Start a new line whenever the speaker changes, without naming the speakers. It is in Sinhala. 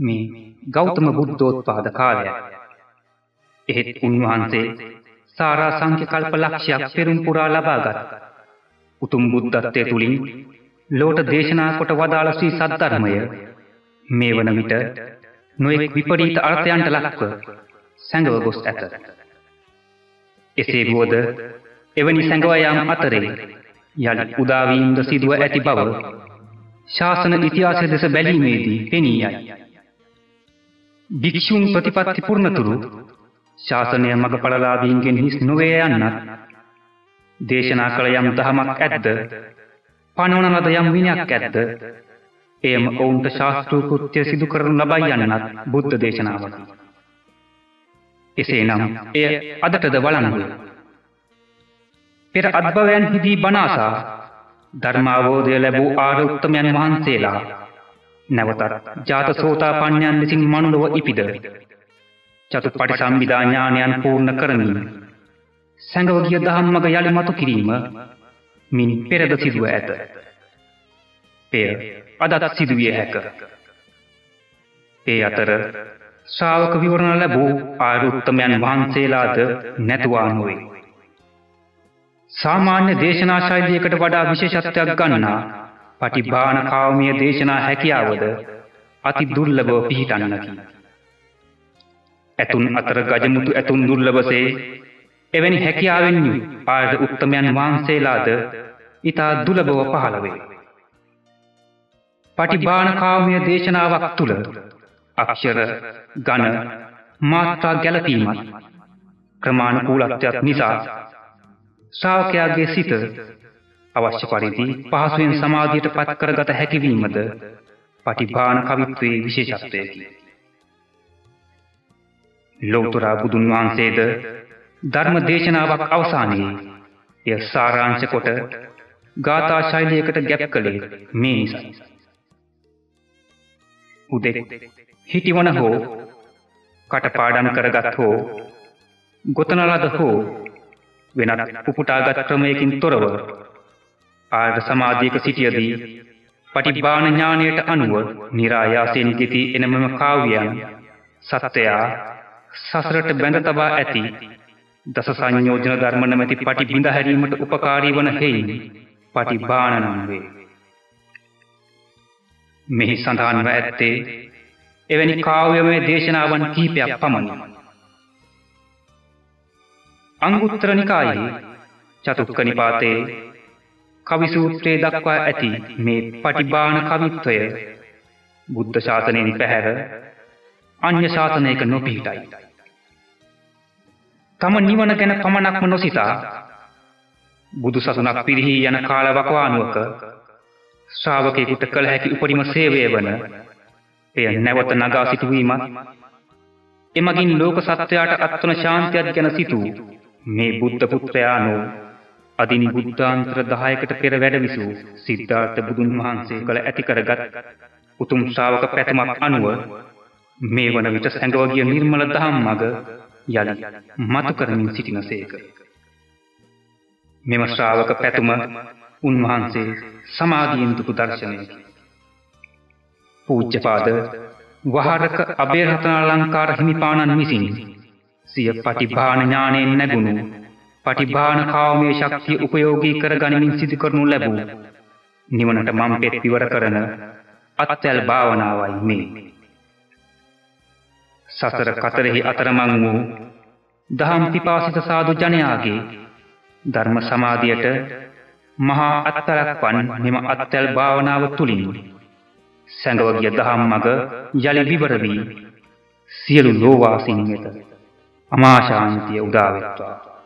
මේ ගෞතම බුද්ධෝත්පාද කාලය. එහෙත් උන්වහන්සේ සාරා සංඛ්‍ය කල්ප ලක්ෂයක් පෙරුම් පුරා ලබාගත් උතුම් බුද්ධත්වය තුළින් ලෝට දේශනා කොට වදාළ ශ්‍රී සද්ධර්මය මේ වන විට නොයෙක් විපරීත අර්ථයන්ට ලක්ව සැඟව ගොස් ඇත. එසේ වුවද එවැනි සැඟවයම් අතරේ යළි උදාවීම්ද සිදුව ඇති බව ශාසන ඉතිහාසය දෙස බැලීමේදී පෙනී යයි. භික්‍ෂූන් ප්‍රතිපත්ති පුරණතුරු ශාසනය මඟ පලලාදීන්ගෙන් හිස් නොවේ යන්නත් දේශනා කළ යම් දහමක් ඇත්ද පනවන ලද යම් විනයක් ඇත්ද එයම ඔවුන්ට ශාස්තෘ කෘත්‍යය සිදු කරනු ලබයි යන්නත් බුද්ධ දේශනාවකි. එසේ නම් එය අදටද වලන්ගුව. පෙර අත්භවයන් හිදී බනාසා ධර්මාවෝදය ලැබූ ආරඋත්තමයන් වහන්සේලා නැවතත් ජාත සෝතා පඥ්ඥන් ලෙසින් මනුලොව ඉපිද චතු පටි සම්විධාඥානයන් පූර්ණ කරමින් සැඟවගිය දහම්මග යළි මතු කිරීම මින් පෙරද සිදුව ඇත. පෙය අදත් සිදුවිය හැක. ඒ අතර ශ්‍රාවක විවරණ ලැබූ ආරුත්තමයන් වහන්සේලාද නැතුවා නොවේ. සාමාන්‍ය දේශනා ශෛලියකට වඩා විශේෂත්වයක් ගන්නා පටිභාන කාවමිය දේශනා හැකියාවද අති දුර්ලභව පිහිටන්නකි. ඇතුන් අතර ගජමුතු ඇතුන් දුර්ලභසේ එවැනි හැකියාවෙන් ආර්ය උත්තමයන් වහන්සේලාද ඉතා දුලබව පහළවේ. පටිභාන කාවමිය දේශනාවක් තුළ අක්ෂර ගණ මාත්‍රා ගැලපීමත් ක්‍රමාණකූලත්වයක් නිසා ශ්‍රාවකයාගේ සිත අවශ්‍ය පරිදි පහසුවෙන් සමාධියට පත් කරගත හැකිවීමද පටිභාන කවිත්වයේ විශේෂත්වයකි. ලෝතුරා බුදුන් වහන්සේද ධර්ම දේශනාවක් අවසානයේ එය සාරාංශ කොට ගාථා ශෛලියකට ගැප් කළේ මේ නිසයි. උදෙක් හිටිවන හෝ කටපාඩම් කරගත් හෝ ගොතනලද හෝ වෙනත් උපුටාගත් ක්‍රමයකින් තොරව ආර්ය සමාධියක සිටියදී පටිභාන ඥානයට අනුව નિરાයාසයෙන් ගෙති එනමම කාව්‍යයන් සත්වයා සසරට බැඳ තබා ඇති දස සංයෝජන ධර්ම නැමැති පටි බිඳ හැරීමට උපකාරී වන හේයින් පටිභාන නම් වේ. මෙහි සඳහන්ව ඇත්තේ එවැනි කාව්‍යමය දේශනාවන් කීපයක් පමණි. අංගුත්තර නිකායේ චතුක්ක නිපාතේ කවිසූත්‍රයේ දක්වා ඇති මේ පටිභාන කවිත්වය බුද්ධ ශාසනයෙන් පැහැර අන්‍ය ශාසනයක නොපිහිටයි. තම නිවන ගැන පමණක්ම නොසිතා බුදු සසුනක් පිරිහි යන කාලවකවානුවක ශ්‍රාවකයෙකුට කළ හැකි උපරිම සේවය වන එය නැවත නගා සිටුවීමත් එමගින් ලෝක සත්වයාට අත්වන ශාන්තියක් ගැන සිතූ මේ බුද්ධ පුත්‍රයානෝ අදිනි බුද්ධාන්තර දහයකට පෙර වැඩවිසූ සිද්ධාර්ථ බුදුන් වහන්සේ කළ ඇති කරගත් උතුම් ශ්‍රාවක පැතුමක් අනුව මේ වන විට සැඟවගිය නිර්මල දහම් මග යළි මතු කරමින් සිටින සේක. මෙම ශ්‍රාවක පැතුම උන්වහන්සේ සමාධීන්තුපු දර්ශනයකි. පූජ්‍යපාද වහරක අභේරතනාලංකාර හිමිපාණන් විසින් සිය පටිභාන ඥානයෙන් නැගුණු පටිභාන කාවමේ ශක්තිය උපයෝගී කර ගනිමින් සිදු කරනු ලැබූ නිවනට මම් පෙත් පිවර කරන අත්තැල් භාවනාවයි මේ. සසර කතරෙහි අතරමං වූ දහම් පිපාසිත සාදු ජනයාගේ ධර්ම සමාධියට මහා අත්තරක් වන් මෙම අත්තැල් භාවනාව තුළින් සැඟවගිය දහම් මග යළි විවරවී සියලු ලෝවාසින් වෙත අමාශාන්තිය උදාවෙත්වා.